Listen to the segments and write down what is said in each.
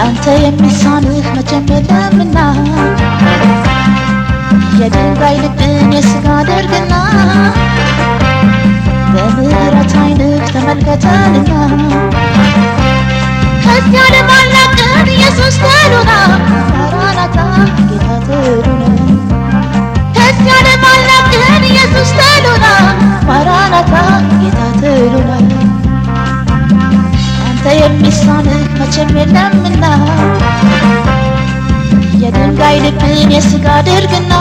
የሚሳንህ መቼም የለምና የድንጋይ ልብን የሥጋ አድርግና በምሕረት ዓይንህ ተመልከተንና ከዚያ ለማላቀን ኢየሱስ ተሉና ማራናታ ጌታ ተሉና ከዚያ ለማላቀን ኢየሱስ ተሉና ማራናታ ጌታ ተሉና አንተ የሚሳንህ መቼም የለምና። የድንጋይ ልብን የሥጋ አድርግና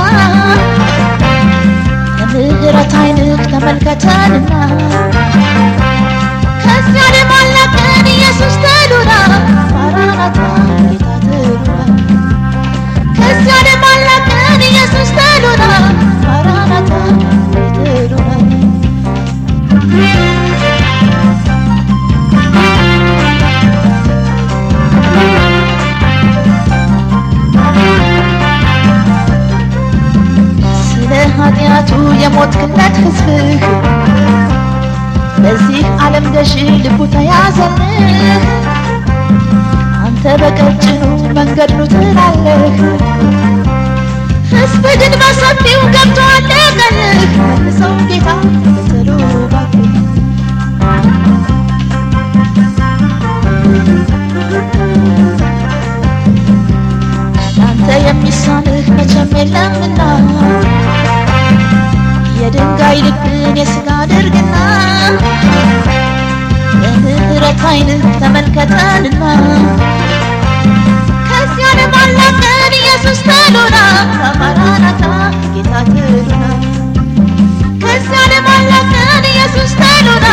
የምሕረት ዓይንህ ተመልከተንና። ከዚያ ለማላቀን ኃጢአቱ የሞትክለት ሕዝብህ በዚህ ዓለም ገዢ ልቡ ተያዘልህ አንተ በቀጭኑ መንገድ ኑ ትላለህ ሕዝብ ግን በሰፊው ገብቶ አለቀልህ መልሰው ጌታ በተሉ እባክህ አንተ የሚሳንህ መቼም የለምና የድንጋይ ልብን የሥጋ አድርግና በምሕረት ዓይንህ ተመልከተንና ከዚያ ለማላቀን ኢየሱስ ተሉና ማራናታ ጌታ ተሉና ከዚያ ለማላቀን ኢየሱስ ተሉና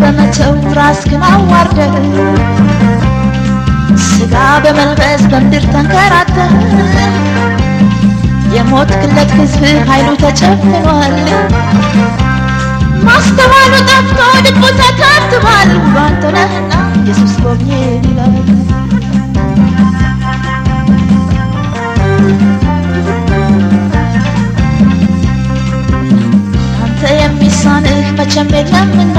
በመተው ራስህን አዋርደህ ሥጋ በመልበስ በምድር ተንከራተህ የሞትክለት ሕዝብ ኃይሉ ተጨፍኗል። ማስተዋሉ ጠፍቶ መቼም የለምና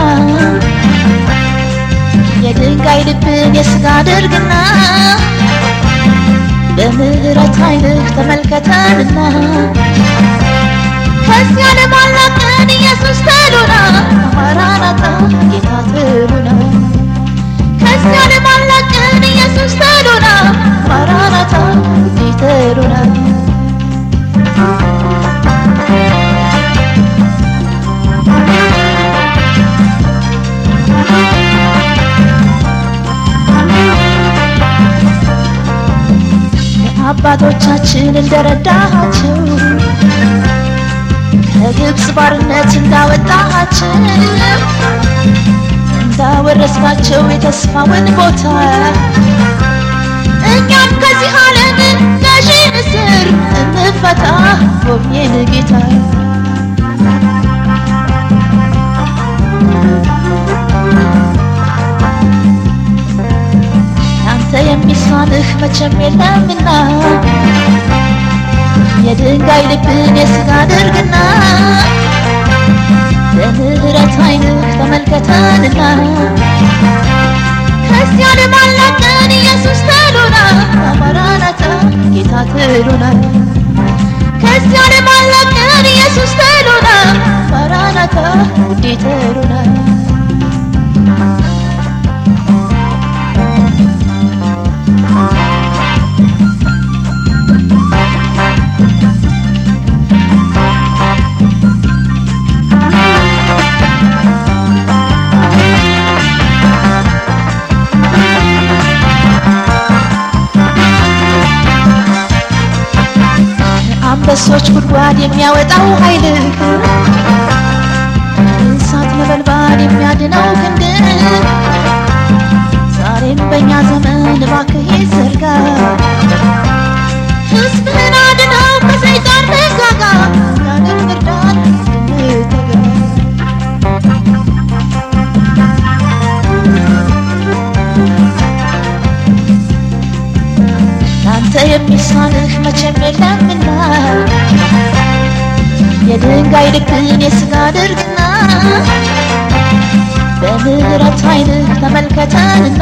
የድንጋይ ልብን የሥጋ አድርግና በምሕረት ዓይንህ ተመልከተንና ከዚያ ለማላቀን ኢየሱስ ተሉና ማራናታ ጌታ ተሉና ከዚያ ለማላቀን አባቶቻችን እንደረዳሃቸው ከግብፅ ባርነት እንዳወጣሃቸው እንዳወረስካቸው የተስፋውን ቦታ። እኛም ከዚህ ዓለም ገዢ እስር እንፈታ ጎብኘን ጌታ አንተ የሚሳንህ መቼም የለምና የድንጋይ ልብን የሥጋ አድርግና በምሕረት ዓይንህ ተመልከተንና ከዚያ ለማላቀን ኢየሱስ ተሉና ማራናታ ጌታ ተሉና ከዚያ ለማላቀን ኢየሱስ ተሉና ከጥርሶች ጉድጓድ የሚያወጣው ኃይልህ እሳት ነበልባል የሚያድነው ክንድህ ዛሬም በእኛ ዘመን እባክህ ይዘርጋ ሕዝብህን አድነው ከሰይጣን የሚሳንህ መቼም የለምና የድንጋይ ልክን የስጋ ድርቅና በምህረት ኃይልህ ተመልከተንና